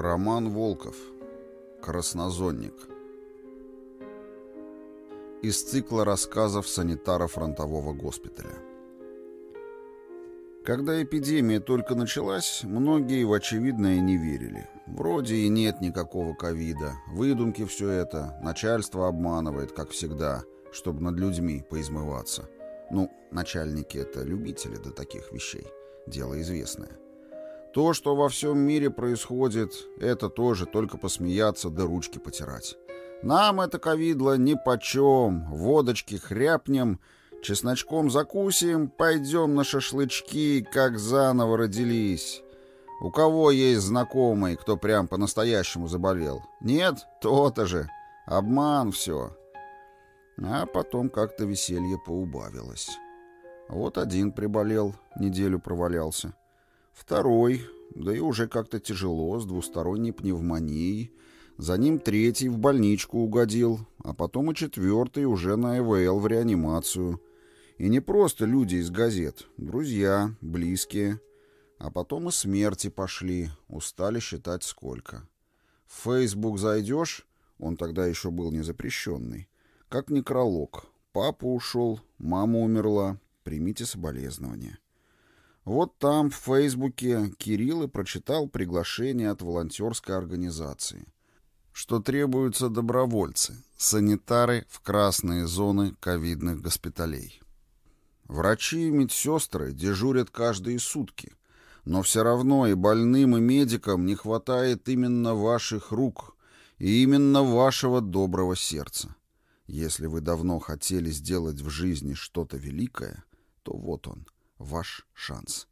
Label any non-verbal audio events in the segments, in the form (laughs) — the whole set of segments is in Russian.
Роман Волков. Краснозонник. Из цикла рассказов санитара фронтового госпиталя. Когда эпидемия только началась, многие в очевидное не верили. Вроде и нет никакого ковида, выдумки все это, начальство обманывает, как всегда, чтобы над людьми поизмываться. Ну, начальники — это любители до таких вещей, дело известное. То, что во всем мире происходит, это тоже только посмеяться да ручки потирать. Нам это ковидло нипочем, водочки хряпнем, чесночком закусим, пойдем на шашлычки, как заново родились. У кого есть знакомый, кто прям по-настоящему заболел? Нет? То-то же. Обман все. А потом как-то веселье поубавилось. Вот один приболел, неделю провалялся. Второй, да и уже как-то тяжело, с двусторонней пневмонией. За ним третий в больничку угодил, а потом и четвертый уже на ЭВЛ в реанимацию. И не просто люди из газет, друзья, близкие. А потом и смерти пошли, устали считать сколько. В Фейсбук зайдешь, он тогда еще был не запрещенный, как некролог. Папа ушел, мама умерла, примите соболезнования. Вот там, в Фейсбуке, Кирилл и прочитал приглашение от волонтерской организации, что требуются добровольцы, санитары в красные зоны ковидных госпиталей. Врачи и медсестры дежурят каждые сутки, но все равно и больным, и медикам не хватает именно ваших рук и именно вашего доброго сердца. Если вы давно хотели сделать в жизни что-то великое, то вот он — ваш шанс.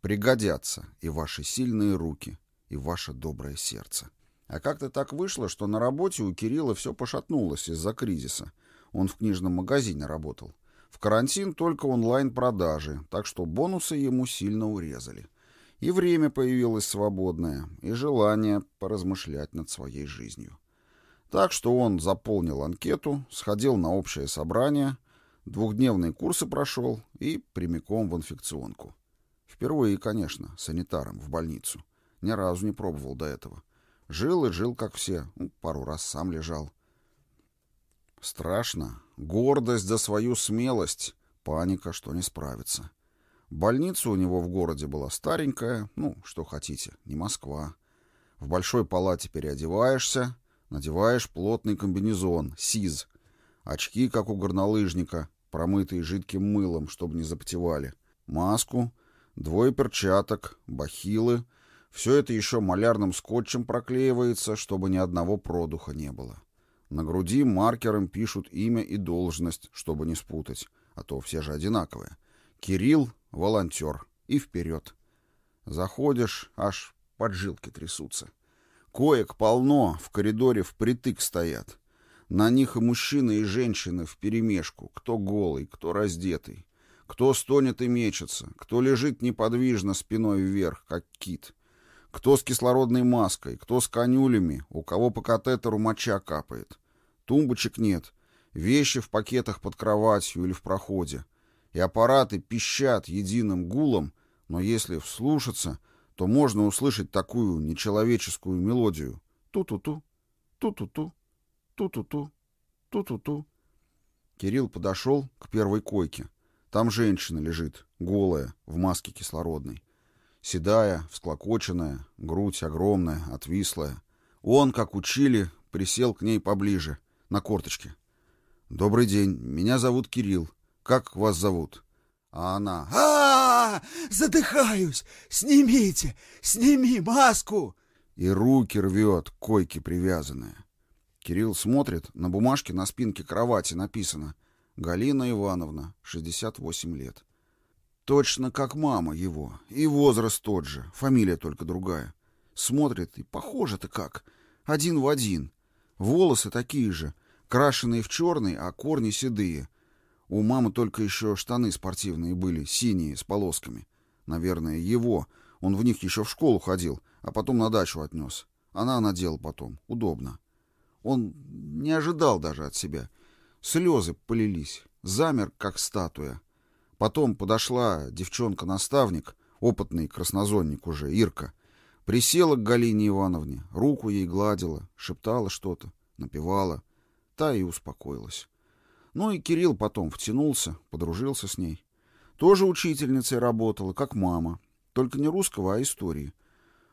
Пригодятся и ваши сильные руки, и ваше доброе сердце. А как-то так вышло, что на работе у Кирилла все пошатнулось из-за кризиса. Он в книжном магазине работал. В карантин только онлайн-продажи, так что бонусы ему сильно урезали. И время появилось свободное, и желание поразмышлять над своей жизнью. Так что он заполнил анкету, сходил на общее собрание — Двухдневные курсы прошел и прямиком в инфекционку. Впервые, конечно, санитаром в больницу. Ни разу не пробовал до этого. Жил и жил, как все. Ну, пару раз сам лежал. Страшно. Гордость за свою смелость. Паника, что не справится. Больница у него в городе была старенькая. Ну, что хотите, не Москва. В большой палате переодеваешься, надеваешь плотный комбинезон, СИЗ — Очки, как у горнолыжника, промытые жидким мылом, чтобы не запотевали. Маску, двое перчаток, бахилы. Все это еще малярным скотчем проклеивается, чтобы ни одного продуха не было. На груди маркером пишут имя и должность, чтобы не спутать, а то все же одинаковые. Кирилл — волонтер. И вперед. Заходишь, аж поджилки трясутся. Коек полно, в коридоре впритык стоят. На них и мужчины, и женщины вперемешку, кто голый, кто раздетый, кто стонет и мечется, кто лежит неподвижно спиной вверх, как кит, кто с кислородной маской, кто с конюлями, у кого по катетеру моча капает. Тумбочек нет, вещи в пакетах под кроватью или в проходе, и аппараты пищат единым гулом, но если вслушаться, то можно услышать такую нечеловеческую мелодию. Ту-ту-ту, ту-ту-ту. Ту-ту-ту, ту-ту-ту. Кирилл подошел к первой койке. Там женщина лежит, голая, в маске кислородной. Седая, всклокоченная, грудь огромная, отвислая. Он, как учили, присел к ней поближе, на корточке. «Добрый день, меня зовут Кирилл. Как вас зовут?» А она а, -а, -а Задыхаюсь! Снимите! Сними маску!» И руки рвет, к койке привязанная. Кирилл смотрит, на бумажке на спинке кровати написано «Галина Ивановна, 68 лет». Точно как мама его, и возраст тот же, фамилия только другая. Смотрит, и похоже-то как, один в один. Волосы такие же, крашеные в черный, а корни седые. У мамы только еще штаны спортивные были, синие, с полосками. Наверное, его, он в них еще в школу ходил, а потом на дачу отнес. Она надела потом, удобно. Он не ожидал даже от себя. Слезы полились, замер, как статуя. Потом подошла девчонка-наставник, опытный краснозонник уже, Ирка. Присела к Галине Ивановне, руку ей гладила, шептала что-то, напевала. Та и успокоилась. Ну и Кирилл потом втянулся, подружился с ней. Тоже учительницей работала, как мама. Только не русского, а истории.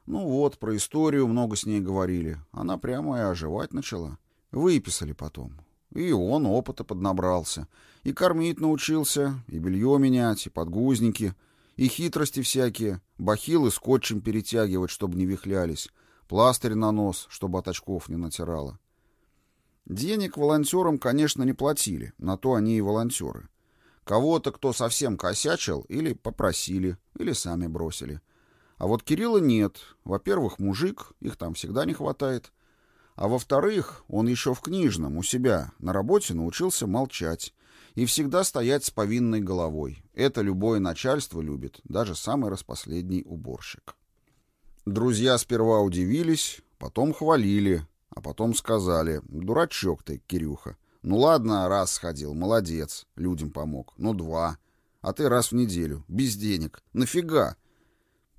Ну вот, про историю много с ней говорили. Она прямо и оживать начала. Выписали потом. И он опыта поднабрался. И кормить научился, и белье менять, и подгузники, и хитрости всякие. Бахилы скотчем перетягивать, чтобы не вихлялись. Пластырь на нос, чтобы от очков не натирало. Денег волонтерам, конечно, не платили. На то они и волонтеры. Кого-то, кто совсем косячил, или попросили, или сами бросили. А вот Кирилла нет. Во-первых, мужик, их там всегда не хватает. А во-вторых, он еще в книжном, у себя, на работе научился молчать и всегда стоять с повинной головой. Это любое начальство любит, даже самый распоследний уборщик. Друзья сперва удивились, потом хвалили, а потом сказали, «Дурачок ты, Кирюха. Ну ладно, раз сходил, молодец, людям помог. Ну два. А ты раз в неделю, без денег. Нафига?»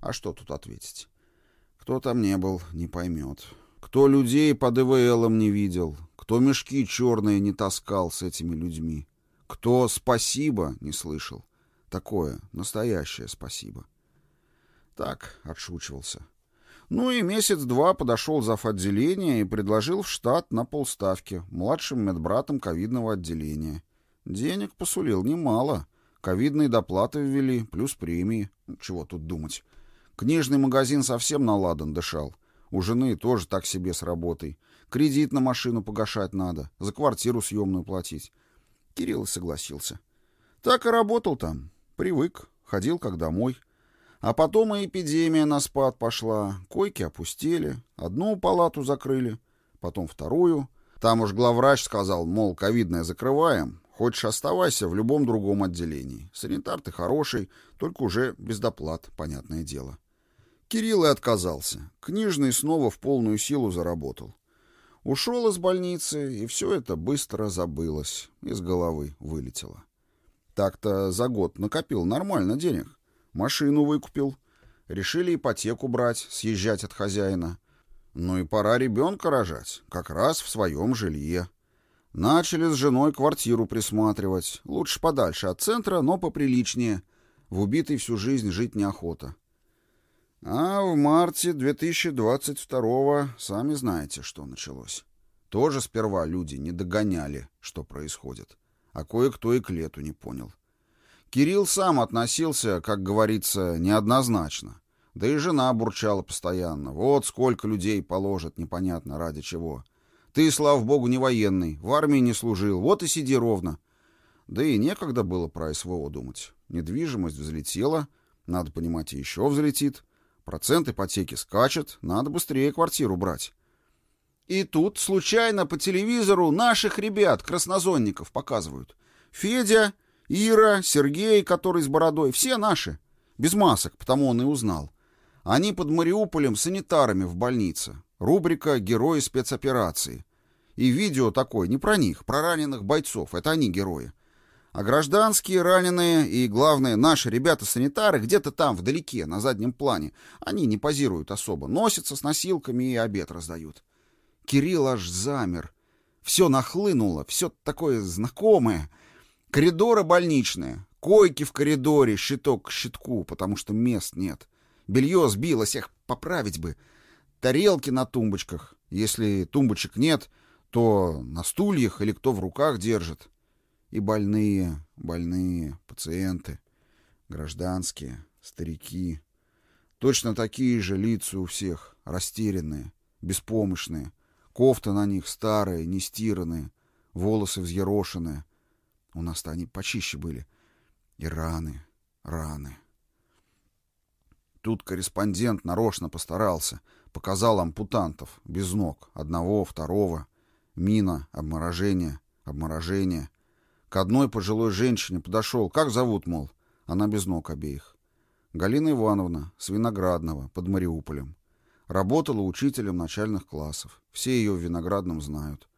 А что тут ответить? Кто там не был, не поймет. Кто людей под ИВЛом не видел, кто мешки черные не таскал с этими людьми, кто спасибо не слышал. Такое, настоящее спасибо. Так, отшучивался. Ну и месяц-два подошел зав. отделения и предложил в штат на полставки, младшим медбратом ковидного отделения. Денег посулил немало. Ковидные доплаты ввели, плюс премии. Чего тут думать. Книжный магазин совсем наладан дышал. У жены тоже так себе с работой. Кредит на машину погашать надо, за квартиру съемную платить. Кирилл согласился. Так и работал там. Привык, ходил как домой. А потом и эпидемия на спад пошла. Койки опустили, одну палату закрыли, потом вторую. Там уж главврач сказал, мол, ковидное закрываем, хочешь оставайся в любом другом отделении. Санитар ты хороший, только уже без доплат, понятное дело. Кирилл и отказался. Книжный снова в полную силу заработал. Ушел из больницы, и все это быстро забылось, из головы вылетело. Так-то за год накопил нормально денег. Машину выкупил. Решили ипотеку брать, съезжать от хозяина. Ну и пора ребенка рожать, как раз в своем жилье. Начали с женой квартиру присматривать. Лучше подальше от центра, но поприличнее. В убитой всю жизнь жить неохота. А в марте 2022-го сами знаете, что началось. Тоже сперва люди не догоняли, что происходит. А кое-кто и к лету не понял. Кирилл сам относился, как говорится, неоднозначно. Да и жена бурчала постоянно. Вот сколько людей положат, непонятно ради чего. Ты, слава богу, не военный, в армии не служил, вот и сиди ровно. Да и некогда было про СВО думать. Недвижимость взлетела, надо понимать, еще взлетит. Процент ипотеки скачет, надо быстрее квартиру брать. И тут случайно по телевизору наших ребят, краснозонников, показывают. Федя, Ира, Сергей, который с бородой, все наши. Без масок, потому он и узнал. Они под Мариуполем санитарами в больнице. Рубрика «Герои спецоперации». И видео такое, не про них, про раненых бойцов. Это они герои. А гражданские, раненые и, главное, наши ребята-санитары где-то там, вдалеке, на заднем плане, они не позируют особо, носятся с носилками и обед раздают. Кирилл аж замер. Все нахлынуло, все такое знакомое. Коридоры больничные, койки в коридоре, щиток к щитку, потому что мест нет. Белье сбилось, их поправить бы. Тарелки на тумбочках. Если тумбочек нет, то на стульях или кто в руках держит. И больные, больные, пациенты, гражданские, старики. Точно такие же лица у всех, растерянные, беспомощные. Кофты на них старые, нестиранные, волосы взъерошенные. У нас-то они почище были. И раны, раны. Тут корреспондент нарочно постарался. Показал ампутантов, без ног, одного, второго. Мина, обморожение, обморожение. К одной пожилой женщине подошел. Как зовут, мол? Она без ног обеих. Галина Ивановна, с Виноградного, под Мариуполем. Работала учителем начальных классов. Все ее в Виноградном знают.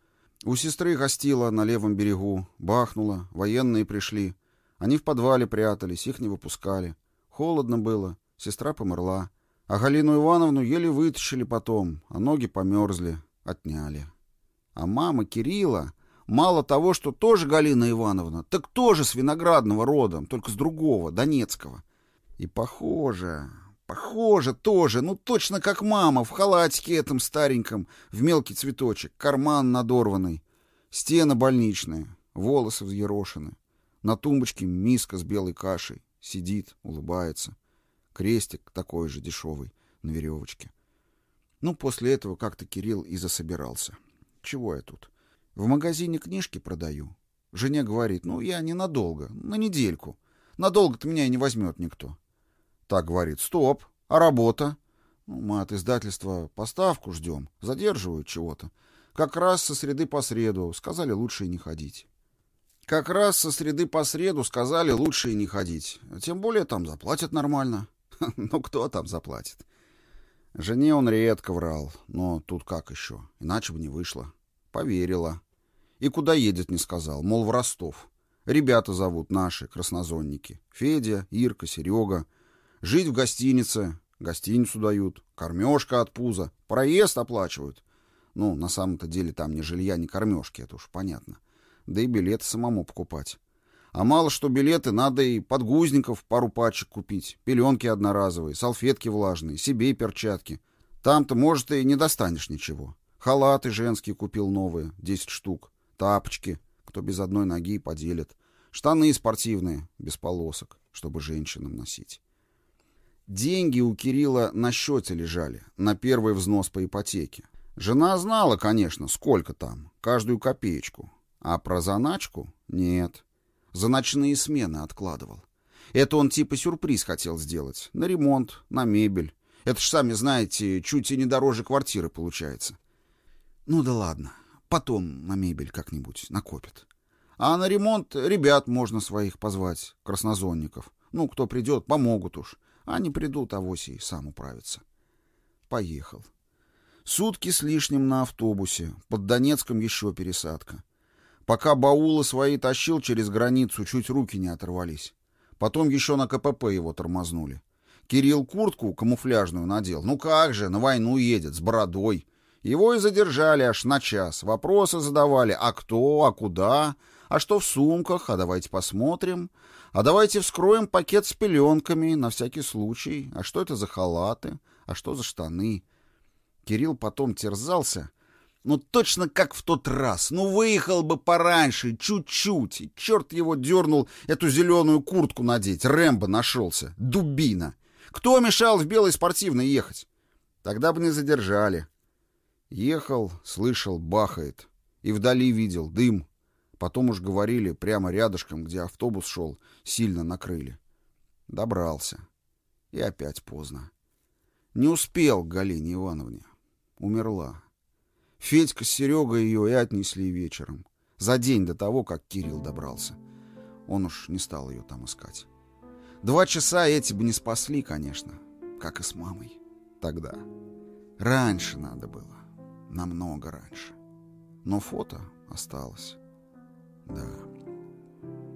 У сестры гостила на левом берегу. Бахнула. Военные пришли. Они в подвале прятались, их не выпускали. Холодно было. Сестра померла. А Галину Ивановну еле вытащили потом, а ноги померзли, отняли. А мама Кирилла, мало того, что тоже Галина Ивановна, так тоже с виноградного родом, только с другого, Донецкого. И похоже, похоже тоже, ну точно как мама, в халатике этом стареньком, в мелкий цветочек, карман надорванный, стены больничные, волосы взъерошены. На тумбочке миска с белой кашей. Сидит, улыбается. Крестик такой же дешевый, на веревочке. Ну, после этого как-то Кирилл и засобирался. Чего я тут? В магазине книжки продаю. Жене говорит, ну, я ненадолго, на недельку. Надолго-то меня и не возьмет никто. Так говорит, стоп, а работа? Ну, мы от издательства поставку ждем, задерживают чего-то. Как раз со среды по среду сказали лучше и не ходить. Как раз со среды по среду сказали лучше и не ходить. Тем более там заплатят нормально. (laughs) Ну, кто там заплатит? Жене он редко врал, но тут как еще? Иначе бы не вышло. Поверила. И куда едет, не сказал. Мол, в Ростов. Ребята зовут наши, краснозонники. Федя, Ирка, Серега. Жить в гостинице. Гостиницу дают. Кормежка от пуза. Проезд оплачивают. Ну, на самом-то деле там ни жилья, ни кормежки, это уж понятно. — да и билеты самому покупать. А мало что билеты, надо и подгузников пару пачек купить, пеленки одноразовые, салфетки влажные, себе и перчатки. Там-то, может, и не достанешь ничего. Халаты женские купил новые, 10 штук. Тапочки, кто без одной ноги поделит. Штаны спортивные, без полосок, чтобы женщинам носить. Деньги у Кирилла на счете лежали, на первый взнос по ипотеке. Жена знала, конечно, сколько там, каждую копеечку. А про заначку — нет. За ночные смены откладывал. Это он типа сюрприз хотел сделать. На ремонт, на мебель. Это ж, сами знаете, чуть и не дороже квартиры получается. Ну да ладно, потом на мебель как-нибудь накопит. А на ремонт ребят можно своих позвать, краснозонников. Ну, кто придет, помогут уж. Они придут, авось и сам управится. Поехал. Сутки с лишним на автобусе. Под Донецком еще пересадка. Пока баулы свои тащил через границу, чуть руки не оторвались. Потом еще на КПП его тормознули. Кирилл куртку камуфляжную надел. Ну как же, на войну едет, с бородой. Его и задержали аж на час. Вопросы задавали, а кто, а куда, а что в сумках, а давайте посмотрим. А давайте вскроем пакет с пеленками, на всякий случай. А что это за халаты, а что за штаны. Кирилл потом терзался ну, точно как в тот раз. Ну, выехал бы пораньше, чуть-чуть. И черт его дернул эту зеленую куртку надеть. Рэмбо нашелся. Дубина. Кто мешал в белой спортивной ехать? Тогда бы не задержали. Ехал, слышал, бахает. И вдали видел дым. Потом уж говорили, прямо рядышком, где автобус шел, сильно накрыли. Добрался. И опять поздно. Не успел к Галине Ивановне. Умерла. Федька с Серегой ее и отнесли вечером. За день до того, как Кирилл добрался. Он уж не стал ее там искать. Два часа эти бы не спасли, конечно, как и с мамой. Тогда. Раньше надо было. Намного раньше. Но фото осталось. Да.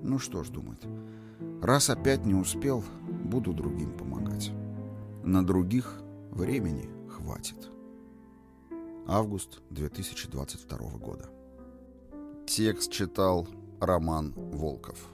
Ну что ж, думает. Раз опять не успел, буду другим помогать. На других времени хватит. Август 2022 года. Текст читал Роман Волков.